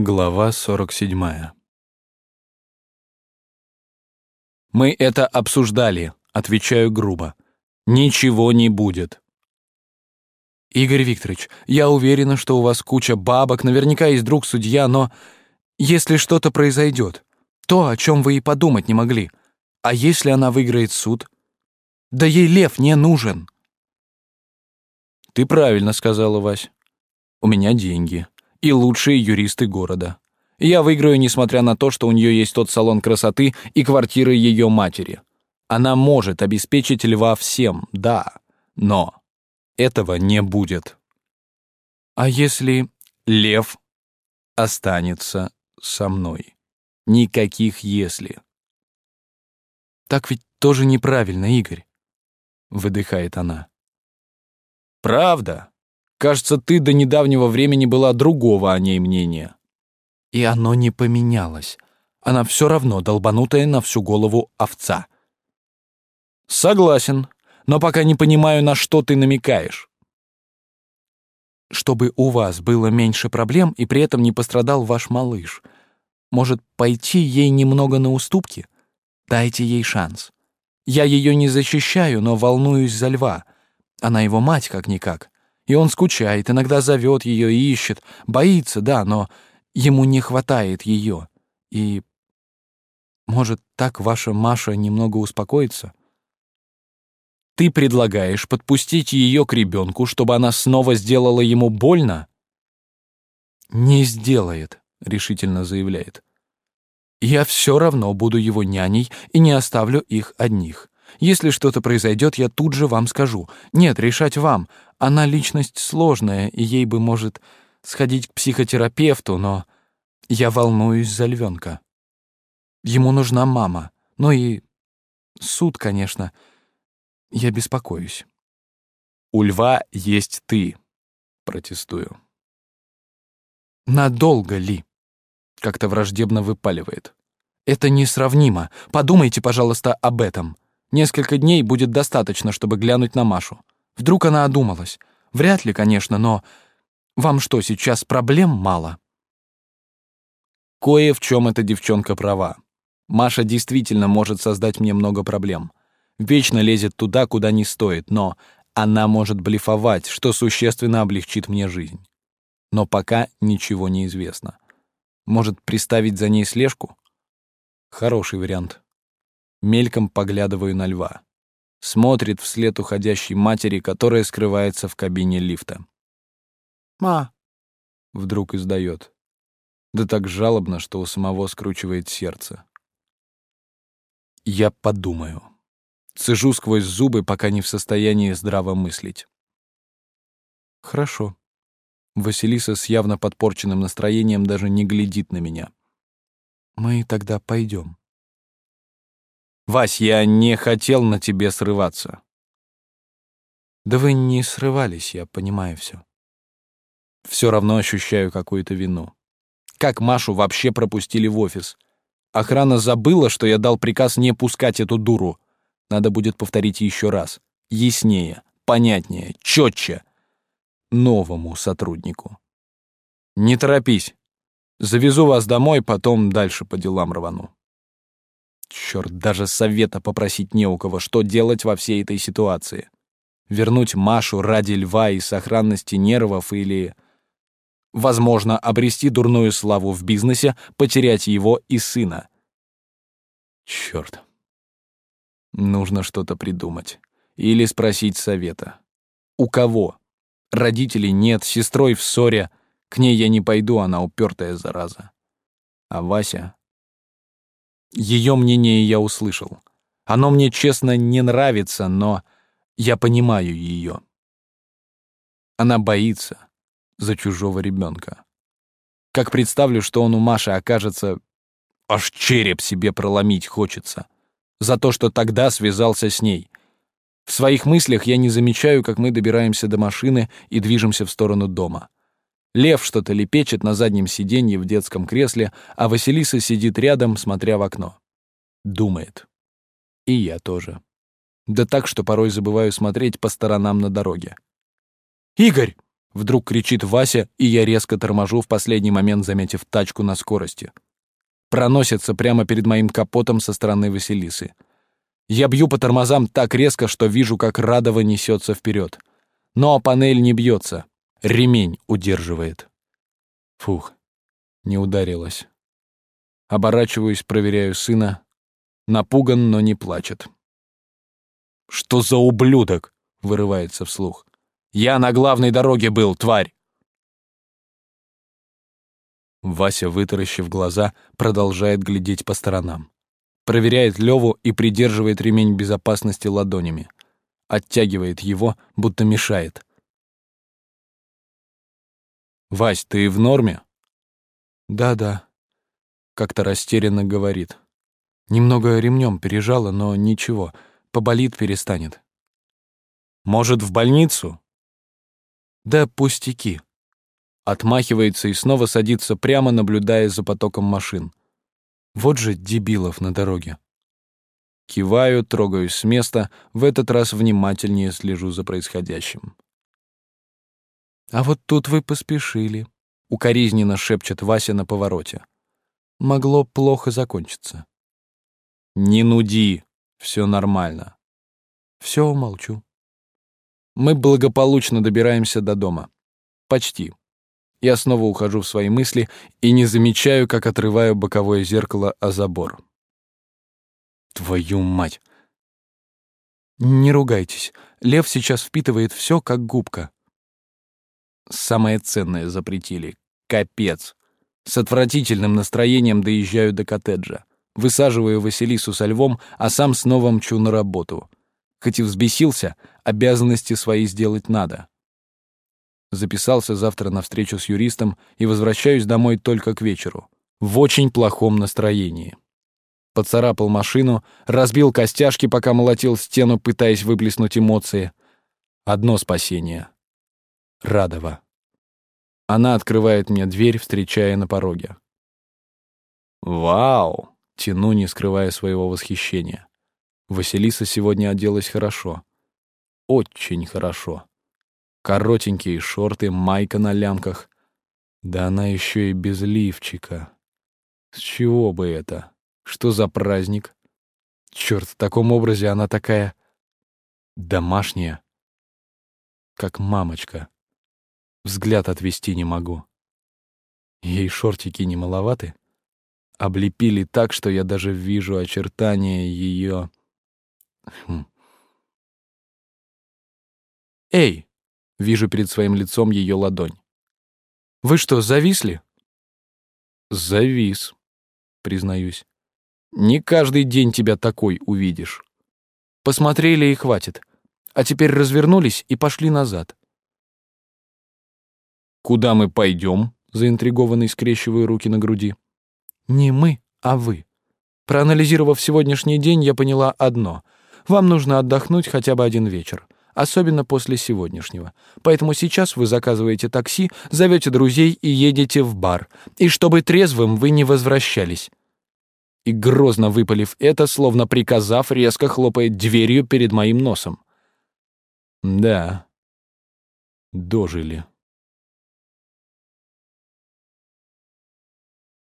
Глава 47 «Мы это обсуждали», — отвечаю грубо. «Ничего не будет». «Игорь Викторович, я уверена, что у вас куча бабок, наверняка есть друг-судья, но если что-то произойдет, то, о чем вы и подумать не могли, а если она выиграет суд? Да ей лев не нужен». «Ты правильно сказала, Вась. У меня деньги и лучшие юристы города. Я выиграю, несмотря на то, что у нее есть тот салон красоты и квартиры ее матери. Она может обеспечить льва всем, да, но этого не будет. А если лев останется со мной? Никаких «если». Так ведь тоже неправильно, Игорь, выдыхает она. Правда? Кажется, ты до недавнего времени была другого о ней мнения. И оно не поменялось. Она все равно долбанутая на всю голову овца. Согласен, но пока не понимаю, на что ты намекаешь. Чтобы у вас было меньше проблем и при этом не пострадал ваш малыш. Может, пойти ей немного на уступки? Дайте ей шанс. Я ее не защищаю, но волнуюсь за льва. Она его мать как-никак. И он скучает, иногда зовет ее и ищет. Боится, да, но ему не хватает ее. И, может, так ваша Маша немного успокоится? Ты предлагаешь подпустить ее к ребенку, чтобы она снова сделала ему больно? Не сделает, решительно заявляет. Я все равно буду его няней и не оставлю их одних. Если что-то произойдет, я тут же вам скажу. Нет, решать вам. Она личность сложная, и ей бы, может, сходить к психотерапевту, но я волнуюсь за львенка. Ему нужна мама. Ну и суд, конечно. Я беспокоюсь. У льва есть ты, протестую. Надолго ли? Как-то враждебно выпаливает. Это несравнимо. Подумайте, пожалуйста, об этом. Несколько дней будет достаточно, чтобы глянуть на Машу. Вдруг она одумалась. Вряд ли, конечно, но... Вам что, сейчас проблем мало? Кое в чем эта девчонка права. Маша действительно может создать мне много проблем. Вечно лезет туда, куда не стоит, но она может блефовать, что существенно облегчит мне жизнь. Но пока ничего не известно. Может, приставить за ней слежку? Хороший вариант. Мельком поглядываю на льва. Смотрит вслед уходящей матери, которая скрывается в кабине лифта. «Ма!» — вдруг издает. Да так жалобно, что у самого скручивает сердце. Я подумаю. Цежу сквозь зубы, пока не в состоянии здраво мыслить. Хорошо. Василиса с явно подпорченным настроением даже не глядит на меня. Мы тогда пойдем. Вась, я не хотел на тебе срываться. Да вы не срывались, я понимаю все. Все равно ощущаю какую-то вину. Как Машу вообще пропустили в офис? Охрана забыла, что я дал приказ не пускать эту дуру. Надо будет повторить еще раз. Яснее, понятнее, четче. Новому сотруднику. Не торопись. Завезу вас домой, потом дальше по делам рвану. Черт, даже совета попросить не у кого, что делать во всей этой ситуации. Вернуть Машу ради льва и сохранности нервов или... Возможно, обрести дурную славу в бизнесе, потерять его и сына. Черт. Нужно что-то придумать. Или спросить совета. У кого? Родителей нет, с сестрой в ссоре. К ней я не пойду, она упертая зараза. А Вася... Ее мнение я услышал. Оно мне, честно, не нравится, но я понимаю ее. Она боится за чужого ребенка. Как представлю, что он у Маши окажется, аж череп себе проломить хочется. За то, что тогда связался с ней. В своих мыслях я не замечаю, как мы добираемся до машины и движемся в сторону дома. Лев что-то лепечет на заднем сиденье в детском кресле, а Василиса сидит рядом, смотря в окно. Думает. И я тоже. Да так, что порой забываю смотреть по сторонам на дороге. «Игорь!» Вдруг кричит Вася, и я резко торможу в последний момент, заметив тачку на скорости. Проносится прямо перед моим капотом со стороны Василисы. Я бью по тормозам так резко, что вижу, как Радова несется вперед. Но панель не бьется. Ремень удерживает. Фух, не ударилась. Оборачиваюсь, проверяю сына. Напуган, но не плачет. «Что за ублюдок?» — вырывается вслух. «Я на главной дороге был, тварь!» Вася, вытаращив глаза, продолжает глядеть по сторонам. Проверяет Леву и придерживает ремень безопасности ладонями. Оттягивает его, будто мешает. «Вась, ты в норме?» «Да-да», — как-то растерянно говорит. «Немного ремнем пережало, но ничего, поболит, перестанет». «Может, в больницу?» «Да пустяки». Отмахивается и снова садится прямо, наблюдая за потоком машин. Вот же дебилов на дороге. Киваю, трогаюсь с места, в этот раз внимательнее слежу за происходящим. «А вот тут вы поспешили», — укоризненно шепчет Вася на повороте. «Могло плохо закончиться». «Не нуди, все нормально». «Все, умолчу». Мы благополучно добираемся до дома. Почти. Я снова ухожу в свои мысли и не замечаю, как отрываю боковое зеркало о забор. Твою мать! Не ругайтесь. Лев сейчас впитывает все, как губка. Самое ценное запретили. Капец. С отвратительным настроением доезжаю до коттеджа. Высаживаю Василису со львом, а сам снова мчу на работу. Хоть и взбесился, обязанности свои сделать надо. Записался завтра на встречу с юристом и возвращаюсь домой только к вечеру. В очень плохом настроении. Поцарапал машину, разбил костяшки, пока молотил стену, пытаясь выплеснуть эмоции. Одно спасение. Радова. Она открывает мне дверь, встречая на пороге. «Вау!» — тяну, не скрывая своего восхищения. Василиса сегодня оделась хорошо. Очень хорошо. Коротенькие шорты, майка на лямках. Да она еще и без лифчика. С чего бы это? Что за праздник? Черт, в таком образе она такая... домашняя. Как мамочка. Взгляд отвести не могу. Ей шортики не маловаты? Облепили так, что я даже вижу очертания ее... Хм. «Эй!» — вижу перед своим лицом ее ладонь. «Вы что, зависли?» «Завис», — признаюсь. «Не каждый день тебя такой увидишь. Посмотрели и хватит. А теперь развернулись и пошли назад. «Куда мы пойдем?» — заинтригованный скрещиваю руки на груди. «Не мы, а вы. Проанализировав сегодняшний день, я поняла одно. Вам нужно отдохнуть хотя бы один вечер, особенно после сегодняшнего. Поэтому сейчас вы заказываете такси, зовете друзей и едете в бар. И чтобы трезвым вы не возвращались». И грозно выпалив это, словно приказав, резко хлопает дверью перед моим носом. «Да, дожили».